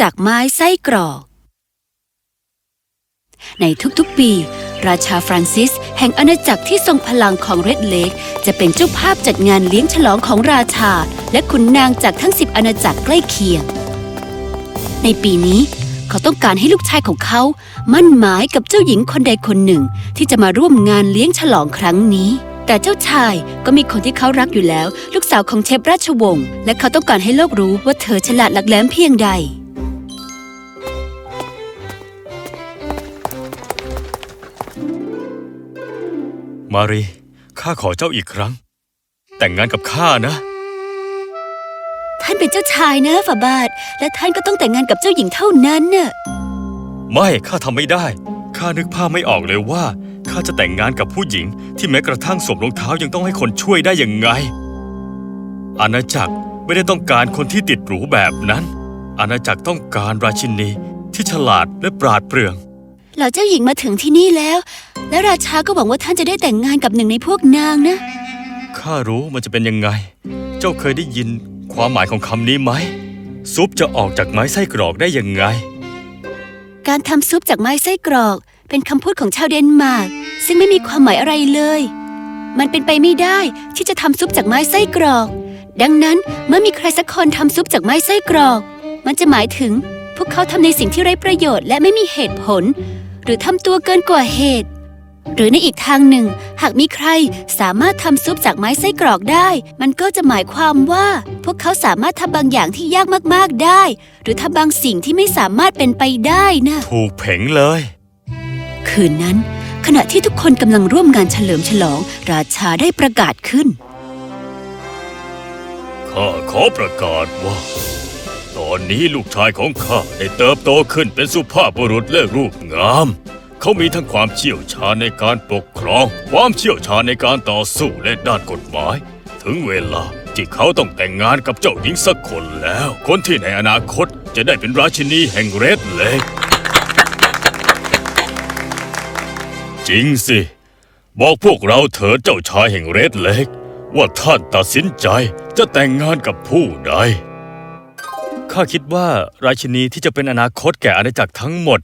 จากไม้ไส้กรอก ในทุกๆปี ราชาฟรานซิส แห่งอาณาจักรที่ทรงพลังของเรดเลกจะเป็นเจ้าภาพจัดงานเลี้ยงฉลองของราชา และขุนนางจากทั้งสิบอาณาจักรใกล้เคียง ในปีนี้เขาต้องการให้ลูกชายของเขา มั่นหมายกับเจ้าหญิงคนใดคนหนึ่ง ที่จะมาร่วมงานเลี้ยงฉลองครั้งนี้ แต่เจ้าชายก็มีคนที่เขารักอยู่แล้ว ลูกสาวของเชฟราชวงศ์และเขาต้องการให้โลกรู้ว่าเธอฉลาดหลักแหลมเพียงใด มารี ข้าขอเจ้าอีกครั้ง แต่งงานกับข้านะ ท่านเป็นเจ้าชายนะฝาบาท และท่านก็ต้องแต่งงานกับเจ้าหญิงเท่านั้นน่ะ ไม่ ข้าทำไม่ได้ ข้านึกภาพไม่ออกเลยว่า ข้าจะแต่งงานกับผู้หญิง ที่แม้กระทั่งสวมรองเท้ายังต้องให้คนช่วยได้ยังไง อาณาจักรไม่ได้ต้องการคนที่ติดหรูแบบนั้น อาณาจักรต้องการราชินีที่ฉลาดและปราดเปรื่อง เหล่าเจ้าหญิงมาถึงที่นี่แล้ว และราชาก็หวังว่าท่านจะได้แต่งงานกับหนึ่งในพวกนางนะ ข้ารู้มันจะเป็นยังไง เจ้าเคยได้ยินความหมายของคำนี้ไหม ซุปจะออกจากไม้ไส้กรอกได้ยังไง การทำซุปจากไม้ไส้กรอก เป็นคำพูดของชาวเดนมาร์กซึ่งไม่มีความหมายอะไรเลย มันเป็นไปไม่ได้ที่จะทำซุปจากไม้ไส้กรอก ดังนั้นเมื่อมีใครสักคนทำซุปจากไม้ไส้กรอก มันจะหมายถึงพวกเขาทำในสิ่งที่ไร้ประโยชน์และไม่มีเหตุผล หรือทำตัวเกินกว่าเหตุ หรือในอีกทางหนึ่ง หากมีใครสามารถทำซุปจากไม้ไส้กรอกได้ มันก็จะหมายความว่า พวกเขาสามารถทำบางอย่างที่ยากมากๆได้ หรือทำบางสิ่งที่ไม่สามารถเป็นไปได้นะถูกเพ่งเลย คืนนั้น ขณะที่ทุกคนกำลังร่วมงานเฉลิมฉลอง ราชาได้ประกาศขึ้น ข้าขอประกาศว่า ตอนนี้ลูกชายของข้าได้เติบโตขึ้นเป็นสุภาพบุรุษและรูปงาม เขามีทั้งความเชี่ยวชาญในการปกครอง ความเชี่ยวชาญในการต่อสู้และด้านกฎหมาย ถึงเวลาที่เขาต้องแต่งงานกับเจ้าหญิงสักคนแล้ว คนที่ในอนาคตจะได้เป็นราชินีแห่งเรดเลกจริงสิ บอกพวกเราเถิดเจ้าชายแห่งเรดเลกว่าท่านตัดสินใจจะแต่งงานกับผู้ใด ข้าคิดว่าราชินีที่จะเป็นอนาคตแก่อาณาจักรทั้งหมด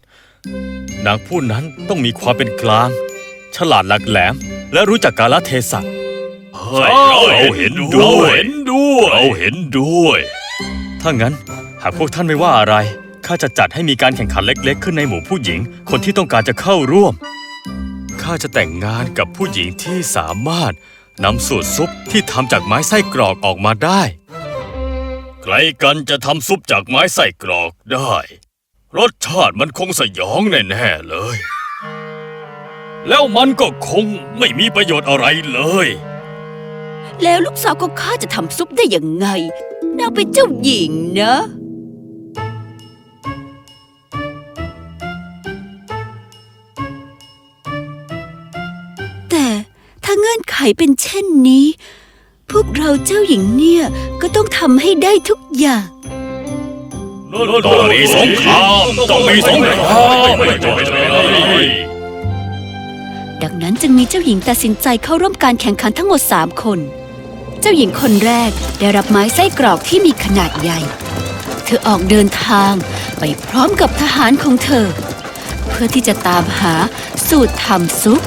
นางผู้นั้นต้องมีความเป็นกลาง ฉลาดหลักแหลม และรู้จักกาลเทศะเราเห็นด้วยเราเห็นด้วย ถ้างั้นหากพวกท่านไม่ว่าอะไรข้าจะจัดให้มีการแข่งขันเล็ก ๆ ขึ้นในหมู่ผู้หญิง คนที่ต้องการจะเข้าร่วมข้าจะแต่งงานกับผู้หญิงที่สามารถนำสูตรซุปที่ทำจากไม้ไส้กรอกออกมาได้ ใครกันจะทำซุปจากไม้ไส้กรอกได้ รสชาติมันคงสยองแน่ๆเลย แล้วมันก็คงไม่มีประโยชน์อะไรเลย แล้วลูกสาวของข้าจะทำซุปได้ยังไงนางเป็นเจ้าหญิงนะ แต่ถ้าเงื่อนไขเป็นเช่นนี้ พวกเราเจ้าหญิงเนี่ยก็ต้องทำให้ได้ทุกอย่าง ต้องมีสงครามต้องมีสงครามไม่จบเลยดังนั้นจึงมีเจ้าหญิงตัดสินใจเข้าร่วมการแข่งขันทั้งหมด 3 คน เจ้าหญิงคนแรกได้รับไม้ไส้กรอกที่มีขนาดใหญ่ เธอออกเดินทางไปพร้อมกับทหารของเธอ เพื่อที่จะตามหาสูตรทำซุป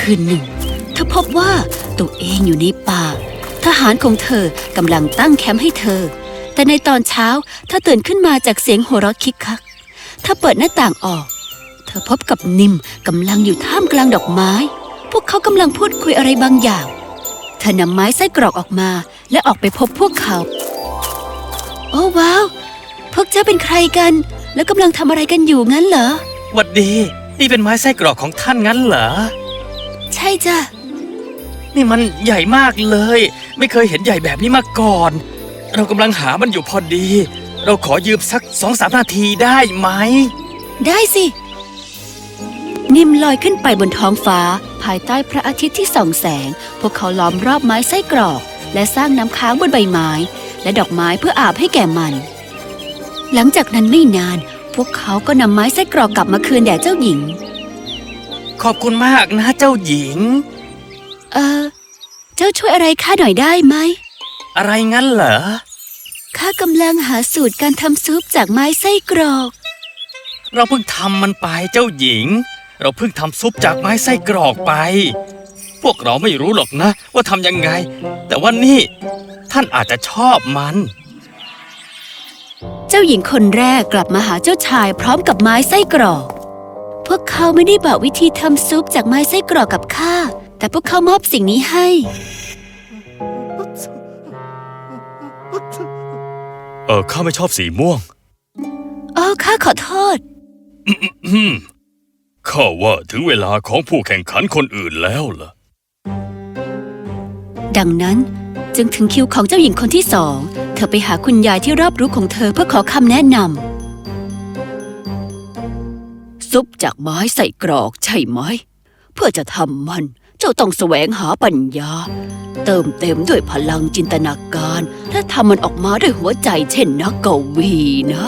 คืนหนึ่งเธอพบว่า ตัวเองอยู่ในป่า ทหารของเธอกำลังตั้งแคมป์ให้เธอ แต่ในตอนเช้าเธอตื่นขึ้นมาจากเสียงหัวเราะคิกคักเธอเปิดหน้าต่างออก เธอพบกับนิมกำลังอยู่ท่ามกลางดอกไม้ พวกเขากำลังพูดคุยอะไรบางอย่าง เธอนำไม้ไส้กรอกออกมาและออกไปพบพวกเขา โอ้ว้าวพวกเจ้าเป็นใครกัน แล้วกำลังทำอะไรกันอยู่งั้นเหรอหวัดดี นี่เป็นไม้ไส้กรอกของท่านงั้นเหรอ ใช่จ้ะ นี่มันใหญ่มากเลย ไม่เคยเห็นใหญ่แบบนี้มาก่อน เรากำลังหามันอยู่พอดี เราขอยืมสักสองสามนาทีได้ไหม ได้สิ นิมลอยขึ้นไปบนท้องฟ้า ภายใต้พระอาทิตย์ที่ส่องแสง พวกเขาล้อมรอบไม้ไส้กรอก และสร้างน้ำค้างบนใบไม้ และดอกไม้เพื่ออาบให้แก่มัน หลังจากนั้นไม่นาน พวกเขาก็นำไม้ไส้กรอกกลับมาคืนแด่เจ้าหญิง ขอบคุณมากนะเจ้าหญิง เออ เจ้าช่วยอะไรข้าหน่อยได้ไหม อะไรงั้นเหรอ ข้ากำลังหาสูตรการทำซุปจากไม้ไส้กรอก เราเพิ่งทำมันไปเจ้าหญิง เราเพิ่งทำซุปจากไม้ไส้กรอกไป พวกเราไม่รู้หรอกนะ ว่าทำยังไง แต่ว่านี่ ท่านอาจจะชอบมัน เจ้าหญิงคนแรกกลับมาหาเจ้าชายพร้อมกับไม้ไส้กรอก พวกเขาไม่ได้บอกวิธีทำซุปจากไม้ไส้กรอกกับข้า แต่พวกเขามอบสิ่งนี้ให้ เออข้าไม่ชอบสีม่วงอ๋อข้าขอโทษอืมข้าว่าถึงเวลาของผู้แข่งขันคนอื่นแล้วล่ะ ดังนั้นจึงถึงคิวของเจ้าหญิงคนที่สอง เธอไปหาคุณยายที่รอบรู้ของเธอเพื่อขอคำแนะนำซุปจากไม้ใส่กรอกใช่ไหม เพื่อจะทำมัน เจ้าต้องแสวงหาปัญญา เติมเต็มด้วยพลังจินตนาการ และทำมันออกมาด้วยหัวใจเช่นนักกวีนะ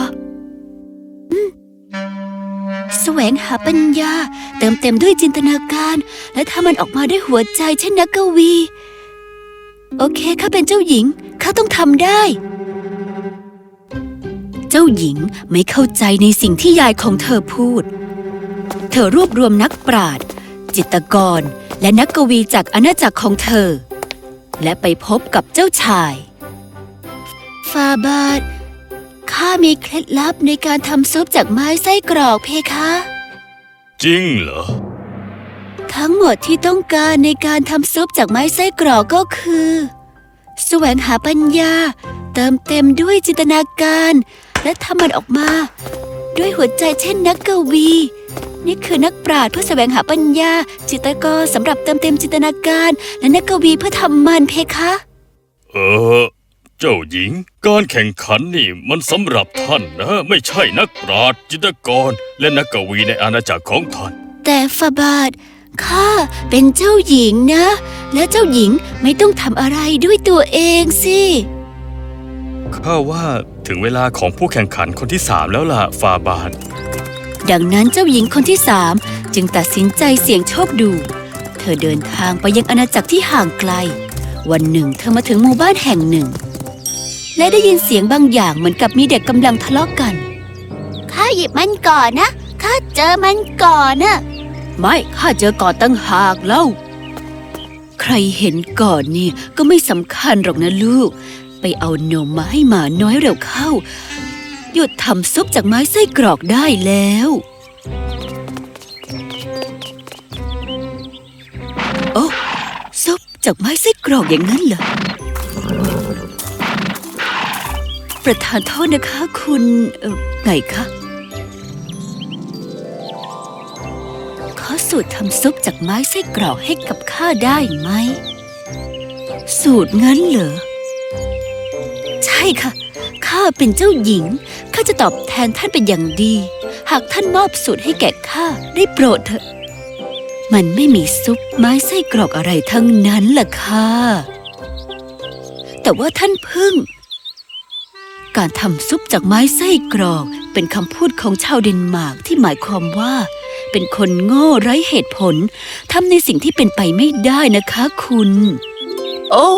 แสวงหาปัญญา เติมเต็มด้วยจินตนาการ และทำมันออกมาด้วยหัวใจเช่นนักกวี โอเคข้าเป็นเจ้าหญิงข้าต้องทำได้ เจ้าหญิงไม่เข้าใจในสิ่งที่ยายของเธอพูด เธอรวบรวมนักปราชญ์จิตกร และนักกวีจากอาณาจักรของเธอ และไปพบกับเจ้าชาย ฟาบาทข้ามีเคล็ดลับในการทำซุปจากไม้ไส้กรอกเพคะ จริงเหรอ ทั้งหมดที่ต้องการในการทำซุปจากไม้ไส้กรอกก็คือ แสวงหาปัญญา เติมเต็มด้วยจินตนาการ และทำมันออกมา ด้วยหัวใจเช่นนักกวี นี่คือนักปราชญ์เพื่อแสวงหาปัญญา จิตรกรสำหรับเติมเต็มจินตนาการ และนักกวีเพื่อทำมันเพคะ เออ เจ้าหญิง การแข่งขันนี่มันสำหรับท่านนะ ไม่ใช่นักปราชญ์จิตรกร และนักกวีในอาณาจักรของท่าน แต่ฟาบาทข้าเป็นเจ้าหญิงนะ และเจ้าหญิงไม่ต้องทำอะไรด้วยตัวเองสิข้าว่าถึงเวลาของผู้แข่งขันคนที่สามแล้วล่ะฟาบาท ดังนั้นเจ้าหญิงคนที่สามจึงตัดสินใจเสี่ยงโชคดู เธอเดินทางไปยังอาณาจักรที่ห่างไกล วันหนึ่งเธอมาถึงหมู่บ้านแห่งหนึ่ง และได้ยินเสียงบางอย่างเหมือนกับมีเด็กกำลังทะเลาะกกัน ข้าหยิบมันก่อนนะ ข้าเจอมันก่อนนะไม่ ข้าเจอก่อนตั้งหากเล่า ใครเห็นก่อนนี่ก็ไม่สำคัญหรอกนะลูก ไปเอานมมาให้หมาน้อยเร็วเข้า หยุดทำซุปจากไม้ไส้กรอกได้แล้ว โอ้ซุปจากไม้ไส้กรอกอย่างนั้นเหรอ ประธานโทษนะคะคุณไงคะขอสูตรทำซุปจากไม้ไส้กรอกให้กับข้าได้ไหม สูตรงั้นเหรอ ใช่ค่ะ ข้าเป็นเจ้าหญิง ข้าจะตอบแทนท่านเป็นอย่างดี หากท่านมอบสูตรให้แก่ข้าได้โปรดเถอะ มันไม่มีซุปไม้ไส้กรอกอะไรทั้งนั้นล่ะค่ะ แต่ว่าท่านพึ่ง การทำซุปจากไม้ไส้กรอกเป็นคำพูดของชาวเดนมาร์กที่หมายความว่า เป็นคนโง่ไร้เหตุผลทำในสิ่งที่เป็นไปไม่ได้นะคะคุณ โอ้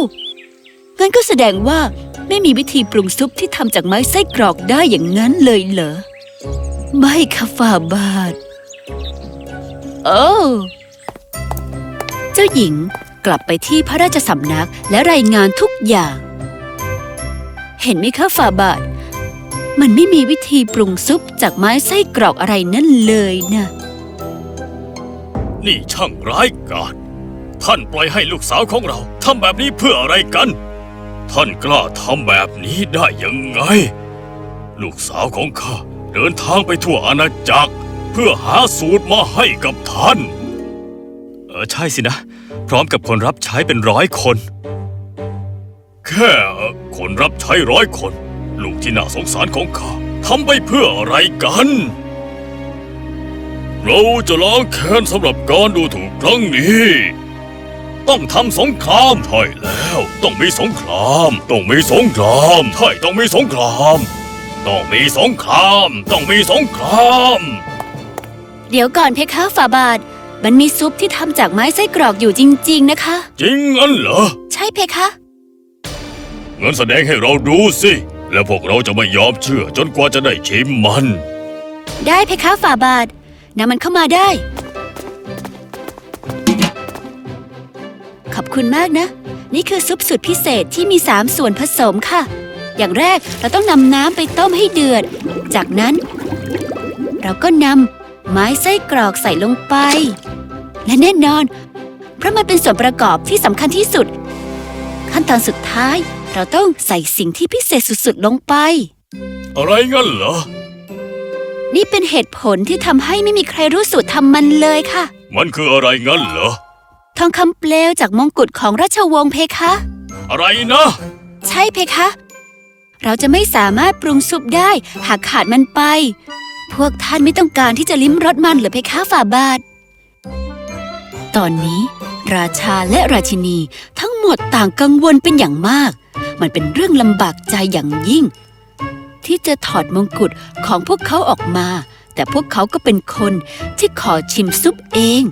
งั้นก็แสดงว่า ไม่มีวิธีปรุงซุปที่ทำจากไม้ไส้กรอกได้อย่างนั้นเลยเหรอ ไม่ค่ะฝ่าบาท โอ้เจ้าหญิงกลับไปที่พระราชสำนักและรายงานทุกอย่าง เห็นไหมคะฝ่าบาท มันไม่มีวิธีปรุงซุปจากไม้ไส้กรอกอะไรนั่นเลยนะนี่ช่างร้ายกาจท่านปล่อยให้ลูกสาวของเราทำแบบนี้เพื่ออะไรกัน ท่านกล้าทำแบบนี้ได้ยังไง ลูกสาวของข้าเดินทางไปทั่วอาณาจักร เพื่อหาสูตรมาให้กับท่าน เออใช่สินะ พร้อมกับคนรับใช้เป็นร้อยคน แค่คนรับใช้ร้อยคน ลูกที่น่าสงสารของข้าทำไปเพื่ออะไรกัน เราจะล้างแค้นสำหรับการดูถูกครั้งนี้ ต้องทำสงครามใช่แล้ว ต้องมีสงคราม ต้องมีสงครามใช่ต้องมีสงคราม ต้องมีสงคราม ต้องมีสงคราม เดี๋ยวก่อนเพคะฝ่าบาท มันมีซุปที่ทำจากไม้ไส้กรอกอยู่จริง ๆ นะคะ จริงงั้นเหรอ ใช่เพคะงั้นแสดงให้เราดูสิ และพวกเราจะไม่ยอมเชื่อจนกว่าจะได้ชิมมัน ได้เพคะฝ่าบาทนำมันเข้ามาได้ ขอบคุณมากนะ นี่คือซุปสูตรพิเศษที่มีสามส่วนผสมค่ะ อย่างแรกเราต้องนำน้ำไปต้มให้เดือด จากนั้น เราก็นำไม้ไส้กรอกใส่ลงไป และแน่นอน เพราะมันเป็นส่วนประกอบที่สำคัญที่สุด ขั้นตอนสุดท้าย เราต้องใส่สิ่งที่พิเศษสุดๆลงไป อะไรงั้นเหรอ นี่เป็นเหตุผลที่ทำให้ไม่มีใครรู้สูตรทำมันเลยค่ะ มันคืออะไรงั้นเหรอ ทองคำเปลวจากมงกุฎของราชวงศ์เพคะ อะไรนะ ใช่เพคะ เราจะไม่สามารถปรุงซุปได้หากขาดมันไป พวกท่านไม่ต้องการที่จะลิ้มรสมันหรือเพคะฝ่าบาท ตอนนี้ ราชาและราชินีทั้งหมดต่างกังวลเป็นอย่างมาก มันเป็นเรื่องลำบากใจอย่างยิ่ง ที่จะถอดมงกุฎของพวกเขาออกมา แต่พวกเขาก็เป็นคนที่ขอชิมซุปเอง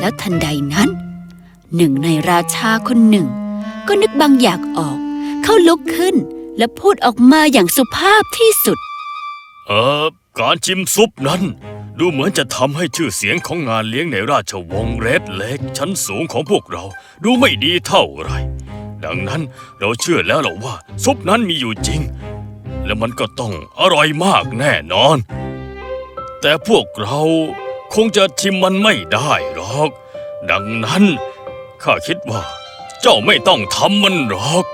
แล้วทันใดนั้น หนึ่งในราชาคนหนึ่ง ก็นึกบางอย่างออก เขาลุกขึ้นและพูดออกมาอย่างสุภาพที่สุด เออการชิมซุปนั้น ดูเหมือนจะทำให้ชื่อเสียงของงานเลี้ยงในราชวงศ์เรดเล็กชั้นสูงของพวกเราดูไม่ดีเท่าไหรดังนั้นเราเชื่อแล้วหรอว่า ซุปนั้นมีอยู่จริง และมันก็ต้องอร่อยมากแน่นอน แต่พวกเรา คงจะชิมมันไม่ได้หรอก ดังนั้นข้าคิดว่าเจ้าไม่ต้องทำมันหรอก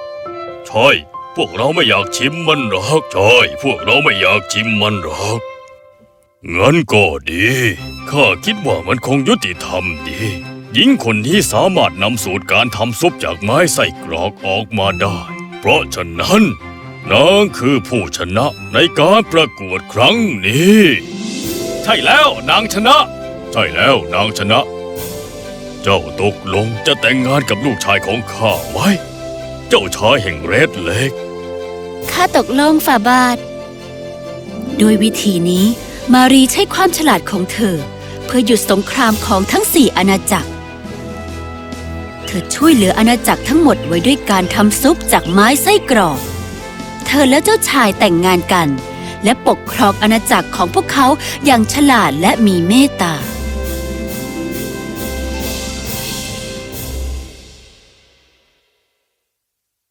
ใช่พวกเราไม่อยากชิมมันหรอกใช่พวกเราไม่อยากชิมมันหรอกงั้นก็ดี ข้าคิดว่ามันคงยุติธรรมดี หญิงคนนี้สามารถนำสูตรการทำซุปจากไม้ไส้กรอกออกมาได้ เพราะฉะนั้นนางคือผู้ชนะในการประกวดครั้งนี้ ใช่แล้วนางชนะ ใช่แล้วนางชนะ เจ้าตกลงจะแต่งงานกับลูกชายของข้าไหมเจ้าชายแห่งเรดเล็กข้าตกลงฝ่าบาท โดยวิธีนี้ มารีใช้ความฉลาดของเธอ เพื่อหยุดสงครามของทั้งสี่อาณาจักร เธอช่วยเหลืออาณาจักรทั้งหมดไว้ด้วยการทำซุปจากไม้ไส้กรอกเธอและเจ้าชายแต่งงานกัน และปกครองอาณาจักรของพวกเขาอย่างฉลาดและมีเมตตา